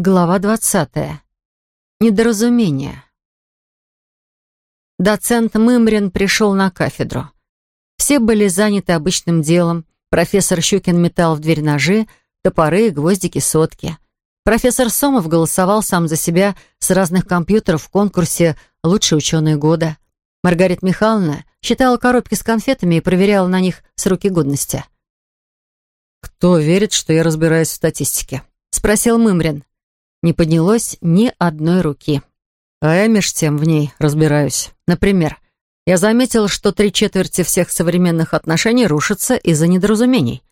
Глава двадцатая. Недоразумение. Доцент Мымрин пришел на кафедру. Все были заняты обычным делом. Профессор Щукин метал в дверь ножи, топоры, гвоздики, сотки. Профессор Сомов голосовал сам за себя с разных компьютеров в конкурсе «Лучшие ученые года». Маргарита Михайловна считала коробки с конфетами и проверяла на них сроки годности. «Кто верит, что я разбираюсь в статистике?» — спросил Мымрин. Не поднялось ни одной руки. А я меж тем в ней разбираюсь. Например, я заметил, что три четверти всех современных отношений рушатся из-за недоразумений.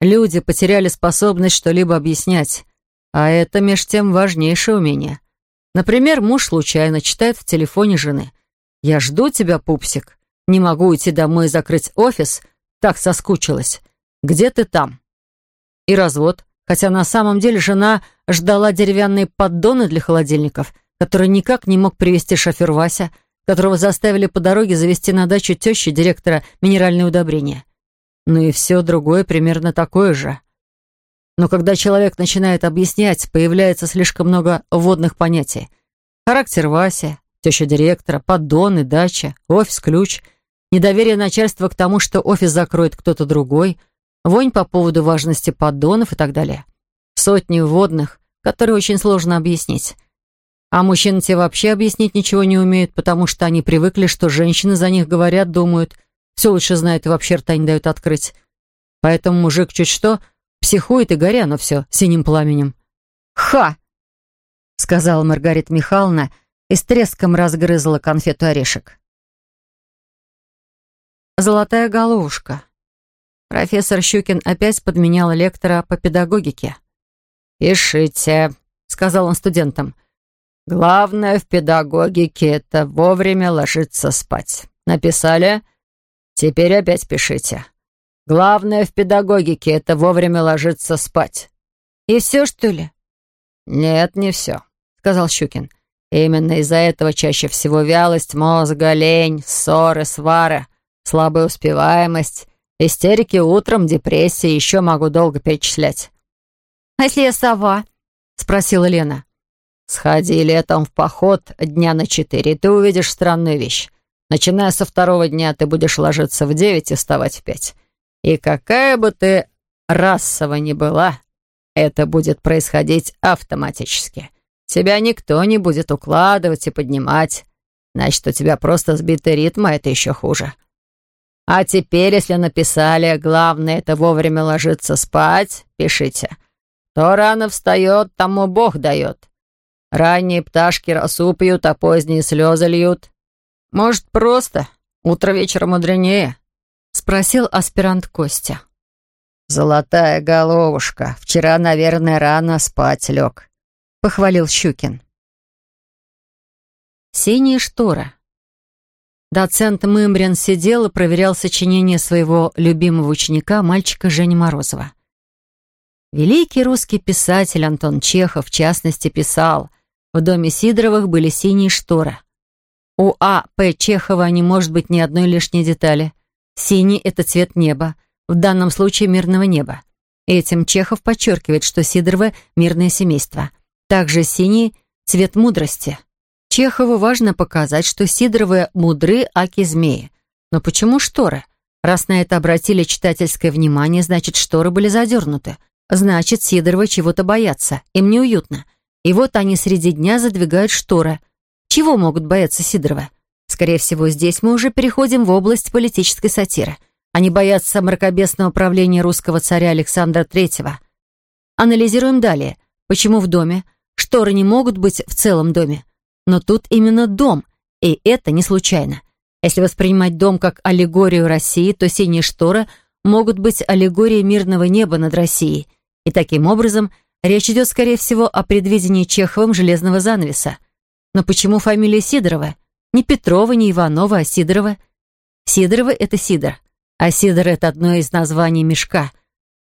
Люди потеряли способность что-либо объяснять, а это меж тем важнейшее умение. Например, муж случайно читает в телефоне жены. «Я жду тебя, пупсик. Не могу уйти домой и закрыть офис. Так соскучилась. Где ты там?» И развод хотя на самом деле жена ждала деревянные поддоны для холодильников, которые никак не мог привезти шофер Вася, которого заставили по дороге завести на дачу тещи директора минеральные удобрения. Ну и все другое примерно такое же. Но когда человек начинает объяснять, появляется слишком много вводных понятий. Характер Вася, теща директора, поддоны, дача, офис-ключ, недоверие начальства к тому, что офис закроет кто-то другой — вонь по поводу важности поддонов и так далее. Сотни вводных, которые очень сложно объяснить. А мужчины те вообще объяснить ничего не умеют, потому что они привыкли, что женщины за них говорят, думают, все лучше знают и вообще рта не дают открыть. Поэтому мужик чуть что психует и горя, но все синим пламенем. «Ха!» — сказала Маргарита Михайловна и с треском разгрызла конфету орешек. Золотая головушка. Профессор Щукин опять подменял лектора по педагогике. «Пишите», — сказал он студентам. «Главное в педагогике — это вовремя ложиться спать. Написали? Теперь опять пишите. Главное в педагогике — это вовремя ложиться спать». «И все, что ли?» «Нет, не все», — сказал Щукин. «Именно из-за этого чаще всего вялость мозга, лень, ссоры, свары, слабая успеваемость, Истерики утром, депрессия, еще могу долго перечислять. «А если я сова?» — спросила Лена. «Сходи летом в поход дня на четыре, ты увидишь странную вещь. Начиная со второго дня ты будешь ложиться в девять и вставать в пять. И какая бы ты расово ни была, это будет происходить автоматически. Тебя никто не будет укладывать и поднимать. Значит, у тебя просто сбитый ритм, а это еще хуже. А теперь, если написали, главное это вовремя ложиться спать, пишите. Кто рано встает, тому Бог дает. Ранние пташки росу пьют, а поздние слезы льют. Может, просто утро вечера мудренее?» — спросил аспирант Костя. «Золотая головушка. Вчера, наверное, рано спать лег», — похвалил Щукин. Синяя штора. Доцент Мымрин сидел и проверял сочинение своего любимого ученика, мальчика Жени Морозова. Великий русский писатель Антон Чехов, в частности, писал «В доме Сидоровых были синие шторы». У А. П. Чехова не может быть ни одной лишней детали. Синий — это цвет неба, в данном случае мирного неба. Этим Чехов подчеркивает, что Сидоровы — мирное семейство. Также синий — цвет мудрости — Чехову важно показать, что Сидоровы мудры, аки змеи. Но почему шторы? Раз на это обратили читательское внимание, значит, шторы были задернуты. Значит, Сидоровы чего-то боятся, им неуютно. И вот они среди дня задвигают шторы. Чего могут бояться Сидоровы? Скорее всего, здесь мы уже переходим в область политической сатиры. Они боятся мракобесного правления русского царя Александра III. Анализируем далее. Почему в доме? Шторы не могут быть в целом доме. Но тут именно дом, и это не случайно. Если воспринимать дом как аллегорию России, то синие шторы могут быть аллегорией мирного неба над Россией. И таким образом речь идет, скорее всего, о предвидении Чеховым железного занавеса. Но почему фамилия Сидорова? Не Петрова, не Иванова, а Сидорова. Сидорова — это Сидор, а Сидор — это одно из названий мешка.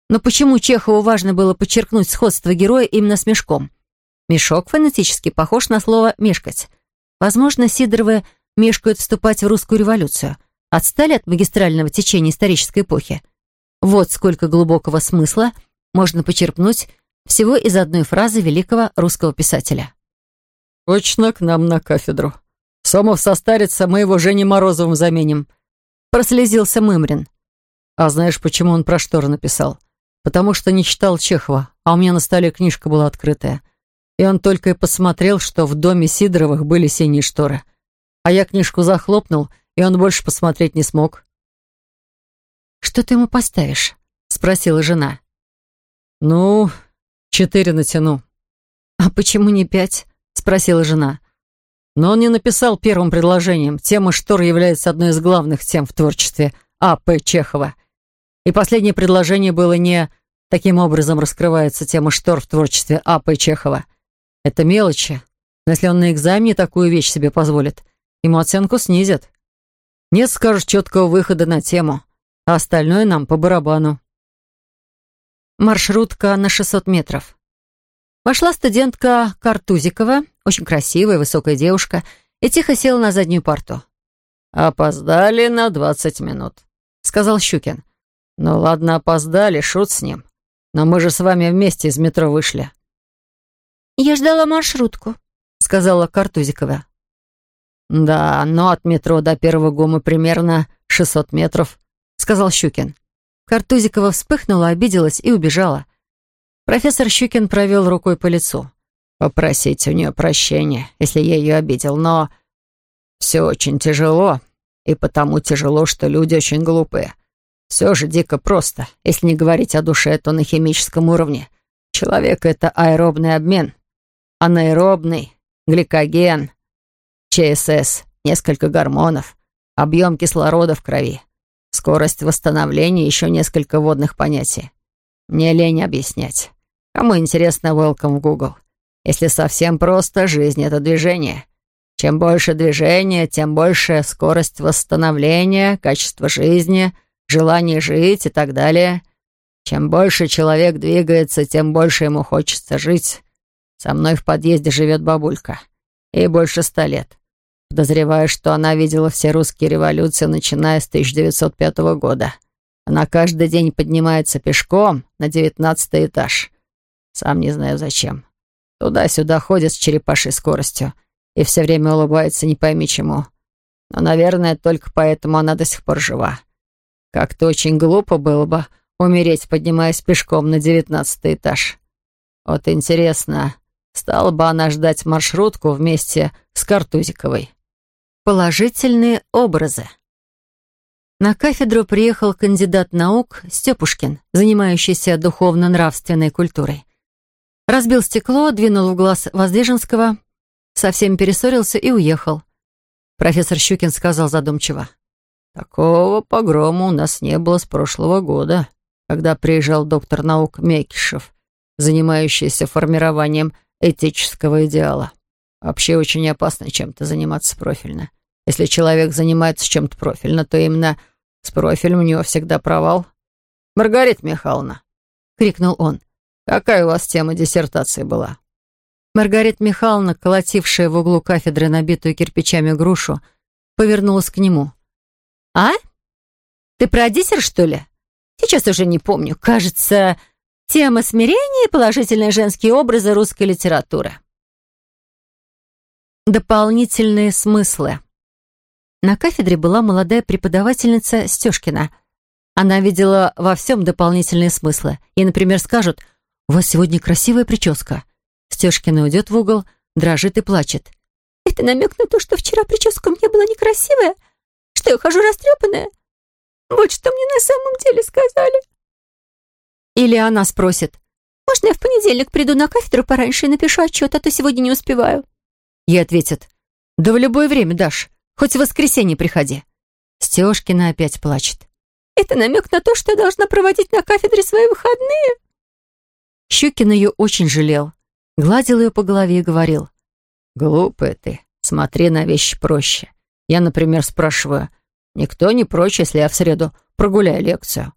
Но почему Чехову важно было подчеркнуть сходство героя именно с мешком? Мешок фонетически похож на слово «мешкать». Возможно, Сидоровы мешкают вступать в русскую революцию. Отстали от магистрального течения исторической эпохи. Вот сколько глубокого смысла можно почерпнуть Всего из одной фразы великого русского писателя. «Точно к нам на кафедру. Сомов состарится, мы его Женей Морозовым заменим». Прослезился Мымрин. А знаешь, почему он про шторы написал? Потому что не читал Чехова, а у меня на столе книжка была открытая. И он только и посмотрел, что в доме Сидоровых были синие шторы. А я книжку захлопнул, и он больше посмотреть не смог. «Что ты ему поставишь?» — спросила жена. «Ну, четыре натяну». «А почему не пять?» — спросила жена. Но он не написал первым предложением. Тема штор является одной из главных тем в творчестве А.П. Чехова. И последнее предложение было не «таким образом раскрывается тема штор в творчестве А.П. Чехова». Это мелочи. Но если он на экзамене такую вещь себе позволит, ему оценку снизят. Нет, скажешь, четкого выхода на тему, а остальное нам по барабану. Маршрутка на 600 метров. Вошла студентка Картузикова, очень красивая, высокая девушка, и тихо села на заднюю парту. «Опоздали на двадцать минут», — сказал Щукин. «Ну ладно, опоздали, шут с ним. Но мы же с вами вместе из метро вышли». «Я ждала маршрутку», — сказала Картузикова. «Да, но от метро до первого ГУМа примерно 600 метров», — сказал Щукин. Картузикова вспыхнула, обиделась и убежала. Профессор Щукин провел рукой по лицу. «Попросить у нее прощения, если я ее обидел, но все очень тяжело, и потому тяжело, что люди очень глупые. Все же дико просто. Если не говорить о душе, то на химическом уровне. Человек — это аэробный обмен. Анаэробный, гликоген, ЧСС, несколько гормонов, объем кислорода в крови, скорость восстановления еще несколько водных понятий. Мне лень объяснять. Кому интересно, welcome в Google. Если совсем просто, жизнь — это движение. Чем больше движения, тем больше скорость восстановления, качество жизни, желание жить и так далее. Чем больше человек двигается, тем больше ему хочется жить. Со мной в подъезде живет бабулька. Ей больше ста лет. Подозреваю, что она видела все русские революции, начиная с 1905 года. Она каждый день поднимается пешком на девятнадцатый этаж. Сам не знаю зачем. Туда-сюда ходит с черепашей скоростью и все время улыбается не пойми чему. Но, наверное, только поэтому она до сих пор жива. Как-то очень глупо было бы умереть, поднимаясь пешком на девятнадцатый этаж. Вот интересно, стала бы она ждать маршрутку вместе с Картузиковой? Положительные образы. На кафедру приехал кандидат наук Степушкин, занимающийся духовно-нравственной культурой. Разбил стекло, двинул в глаз Воздвиженского, совсем перессорился и уехал. Профессор Щукин сказал задумчиво. «Такого погрома у нас не было с прошлого года, когда приезжал доктор наук Мекишев, занимающийся формированием этического идеала. Вообще очень опасно чем-то заниматься профильно. Если человек занимается чем-то профильно, то именно с профилем у него всегда провал. «Маргарита Михайловна!» — крикнул он. «Какая у вас тема диссертации была?» Маргарита Михайловна, колотившая в углу кафедры набитую кирпичами грушу, повернулась к нему. «А? Ты про диссер, что ли? Сейчас уже не помню. Кажется, тема смирения и положительные женские образы русской литературы». Дополнительные смыслы. На кафедре была молодая преподавательница Стешкина. Она видела во всем дополнительные смыслы. Ей, например, скажут «У вас сегодня красивая прическа». Стешкина уйдет в угол, дрожит и плачет. «Это намек на то, что вчера прическа у меня была некрасивая? Что я хожу растрепанная? Вот что мне на самом деле сказали». Или она спросит «Можно я в понедельник приду на кафедру пораньше и напишу отчет, а то сегодня не успеваю?» Ей ответят, «Да в любое время, Даш, хоть в воскресенье приходи». Стешкина опять плачет. «Это намек на то, что я должна проводить на кафедре свои выходные?» Щукин ее очень жалел. Гладил ее по голове и говорил. «Глупая ты, смотри на вещи проще. Я, например, спрашиваю, никто не прочь, если я в среду прогуляю лекцию?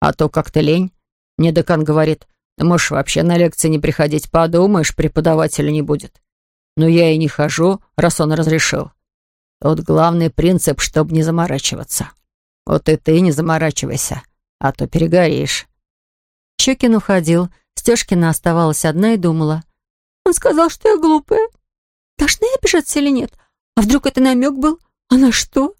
А то как-то лень. Мне декан говорит, ты можешь вообще на лекции не приходить, подумаешь, преподавателя не будет. Но я и не хожу, раз он разрешил. Тут главный принцип, чтобы не заморачиваться. Вот и ты не заморачивайся, а то перегоришь». Щекин уходил, Стешкина оставалась одна и думала. «Он сказал, что я глупая. Должна я обижаться или нет? А вдруг это намек был? А на что?»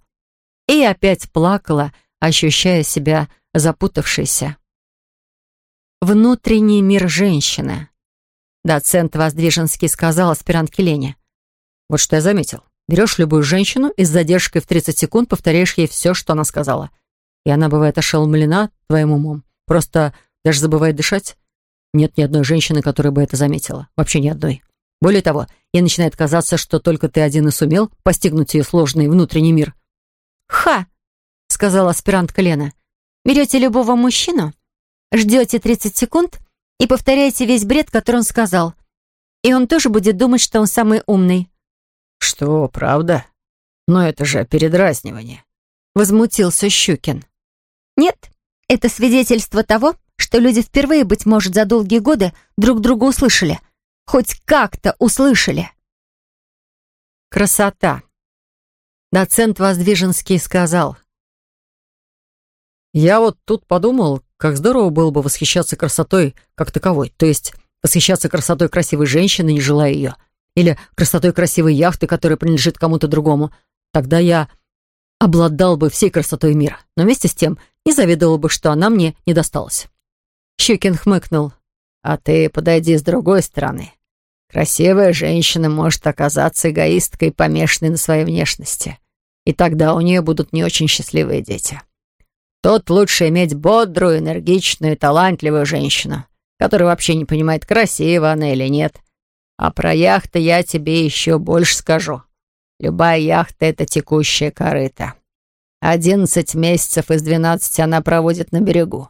И опять плакала, ощущая себя запутавшейся. Внутренний мир женщины. Доцент Воздвиженский сказал аспирантке Лене. «Вот что я заметил. Берешь любую женщину и с задержкой в 30 секунд повторяешь ей все, что она сказала. И она бывает ошеломлена твоим умом. Просто даже забывает дышать. Нет ни одной женщины, которая бы это заметила. Вообще ни одной. Более того, ей начинает казаться, что только ты один и сумел постигнуть ее сложный внутренний мир. «Ха!» — сказала аспирантка Лена. «Берете любого мужчину, ждете 30 секунд и повторяете весь бред, который он сказал. И он тоже будет думать, что он самый умный». «Что, правда? Но это же передразнивание», — возмутился Щукин. «Нет, это свидетельство того, что люди впервые, быть может, за долгие годы друг друга услышали. Хоть как-то услышали. Красота. Доцент Воздвиженский сказал. «Я вот тут подумал, как здорово было бы восхищаться красотой как таковой, то есть восхищаться красотой красивой женщины, не желая ее, или красотой красивой яхты, которая принадлежит кому-то другому. Тогда я обладал бы всей красотой мира, но вместе с тем не завидовал бы, что она мне не досталась. Щукин хмыкнул. «А ты подойди с другой стороны. Красивая женщина может оказаться эгоисткой, помешанной на своей внешности. И тогда у нее будут не очень счастливые дети. Тут лучше иметь бодрую, энергичную, талантливую женщину, которая вообще не понимает, красива она или нет. А про яхты я тебе еще больше скажу. Любая яхта — это текущая корыта. Одиннадцать месяцев из двенадцати она проводит на берегу.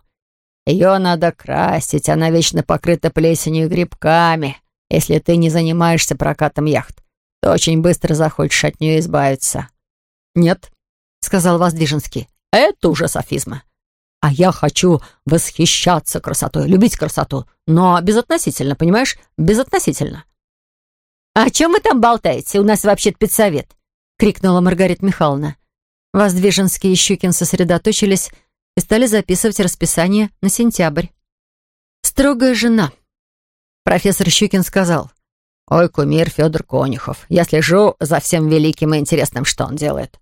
Ее надо красить, она вечно покрыта плесенью и грибками. Если ты не занимаешься прокатом яхт, то очень быстро захочешь от нее избавиться». «Нет», — сказал Воздвиженский, — «это уже софизма. А я хочу восхищаться красотой, любить красоту, но безотносительно, понимаешь, безотносительно». «А о чем вы там болтаете? У нас вообще-то педсовет», — крикнула Маргарита Михайловна. Воздвиженский и Щукин сосредоточились и стали записывать расписание на сентябрь. Строгая жена. Профессор Щукин сказал. «Ой, кумир Федор Конюхов, я слежу за всем великим и интересным, что он делает.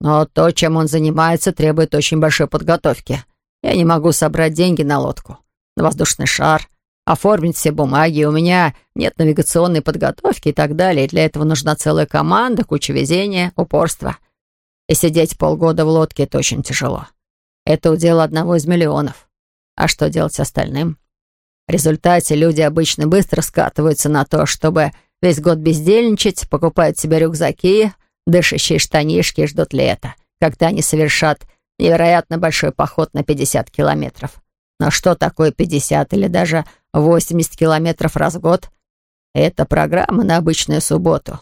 Но то, чем он занимается, требует очень большой подготовки. Я не могу собрать деньги на лодку, на воздушный шар, оформить все бумаги, у меня нет навигационной подготовки и так далее. для этого нужна целая команда, куча везения, упорства. И сидеть полгода в лодке — это очень тяжело. Это удел одного из миллионов. А что делать остальным? В результате люди обычно быстро скатываются на то, чтобы весь год бездельничать, покупают себе рюкзаки, дышащие штанишки ждут лета, когда они совершат невероятно большой поход на 50 километров. Но что такое 50 или даже 80 километров раз в год? Это программа на обычную субботу.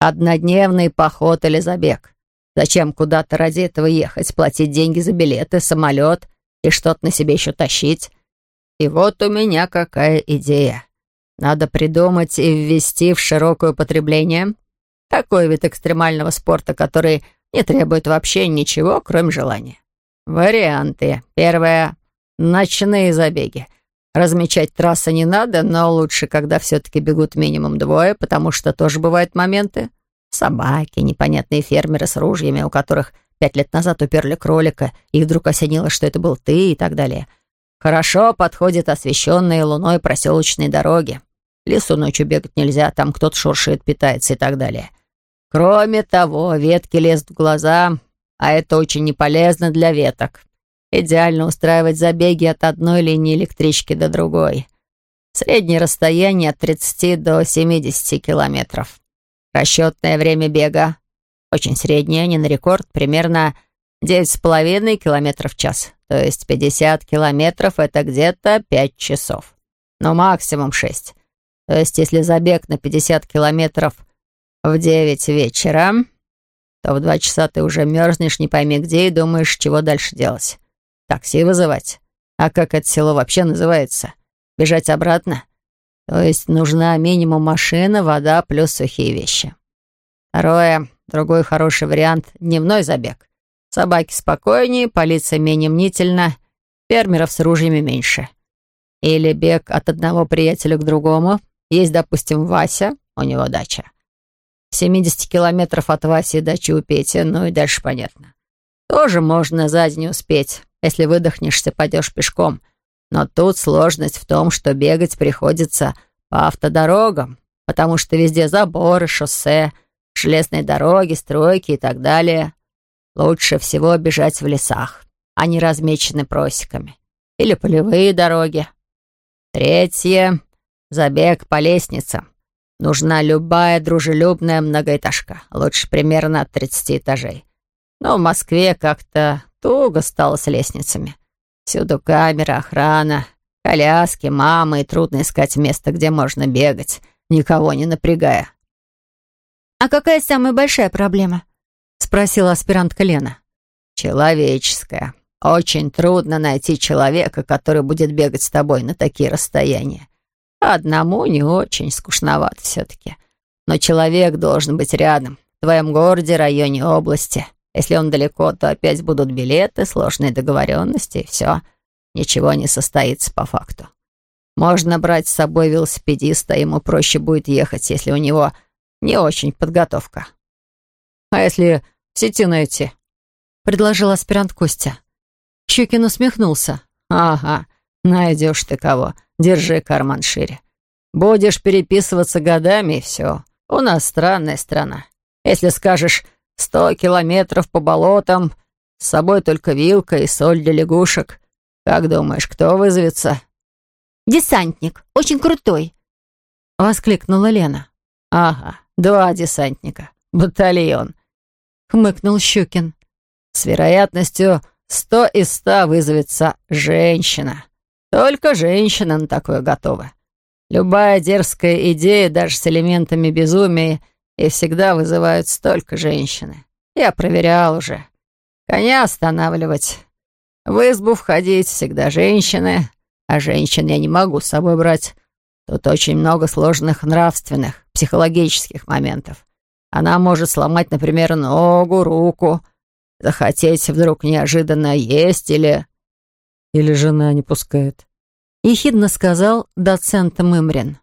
Однодневный поход или забег. Зачем куда-то ради этого ехать, платить деньги за билеты, самолет и что-то на себе еще тащить? И вот у меня какая идея. Надо придумать и ввести в широкое употребление такой вид экстремального спорта, который не требует вообще ничего, кроме желания. Варианты. Первое — ночные забеги. Размечать трассы не надо, но лучше, когда все-таки бегут минимум двое, потому что тоже бывают моменты, Собаки, непонятные фермеры с ружьями, у которых пять лет назад уперли кролика, и вдруг осенило, что это был ты и так далее. Хорошо подходят освещенные луной проселочные дороги. Лесу ночью бегать нельзя, там кто-то шуршит, питается и так далее. Кроме того, ветки лезут в глаза, а это очень неполезно для веток. Идеально устраивать забеги от одной линии электрички до другой. Среднее расстояние от 30 до 70 километров. Расчетное время бега очень среднее, не на рекорд, примерно 9,5 километров в час. То есть 50 километров — это где-то 5 часов. Но максимум 6. То есть если забег на 50 километров в 9 вечера, то в 2 часа ты уже мерзнешь не пойми где и думаешь, чего дальше делать. Такси вызывать. А как это село вообще называется? Бежать обратно? То есть нужна минимум машина, вода плюс сухие вещи. Второе, другой хороший вариант — дневной забег. Собаки спокойнее, полиция менее мнительна, фермеров с ружьями меньше. Или бег от одного приятеля к другому. Есть, допустим, Вася, у него дача. 70 километров от Васи дачи у Пети, ну и дальше понятно. Тоже можно за день успеть. Если выдохнешься, пойдешь пешком. Но тут сложность в том, что бегать приходится по автодорогам, потому что везде заборы, шоссе, железные дороги, стройки и так далее. Лучше всего бежать в лесах. Они размечены просеками. Или полевые дороги. Третье — забег по лестницам. Нужна любая дружелюбная многоэтажка, лучше примерно от 30 этажей. Но в Москве как-то туго стало с лестницами. Всюду камера, охрана, коляски, мамы, и трудно искать место, где можно бегать, никого не напрягая. «А какая самая большая проблема?» — спросила аспирантка Лена. «Человеческая. Очень трудно найти человека, который будет бегать с тобой на такие расстояния. Одному не очень скучновато все-таки. Но человек должен быть рядом, в твоем городе, районе, области. Если он далеко, то опять будут билеты, сложные договоренности, и все. Ничего не состоится по факту. Можно брать с собой велосипедиста, ему проще будет ехать, если у него не очень подготовка. А если в сети найти? Предложил аспирант Костя. Щукин усмехнулся. Ага, найдешь ты кого. Держи карман шире. Будешь переписываться годами, и все. У нас странная страна. Если скажешь Сто километров по болотам, с собой только вилка и соль для лягушек. Как думаешь, кто вызовется?» «Десантник, очень крутой», — воскликнула Лена. «Ага, два десантника, батальон», — хмыкнул Щукин. «С вероятностью сто из ста вызовется женщина. Только женщина на такое готова. Любая дерзкая идея, даже с элементами безумия, — и всегда вызывают столько женщины. Я проверял уже. Коня останавливать. В избу входить всегда женщины, а женщин я не могу с собой брать. Тут очень много сложных нравственных, психологических моментов. Она может сломать, например, ногу, руку, захотеть вдруг неожиданно есть или... Или жена не пускает. Ехидно сказал доцент Мымрин.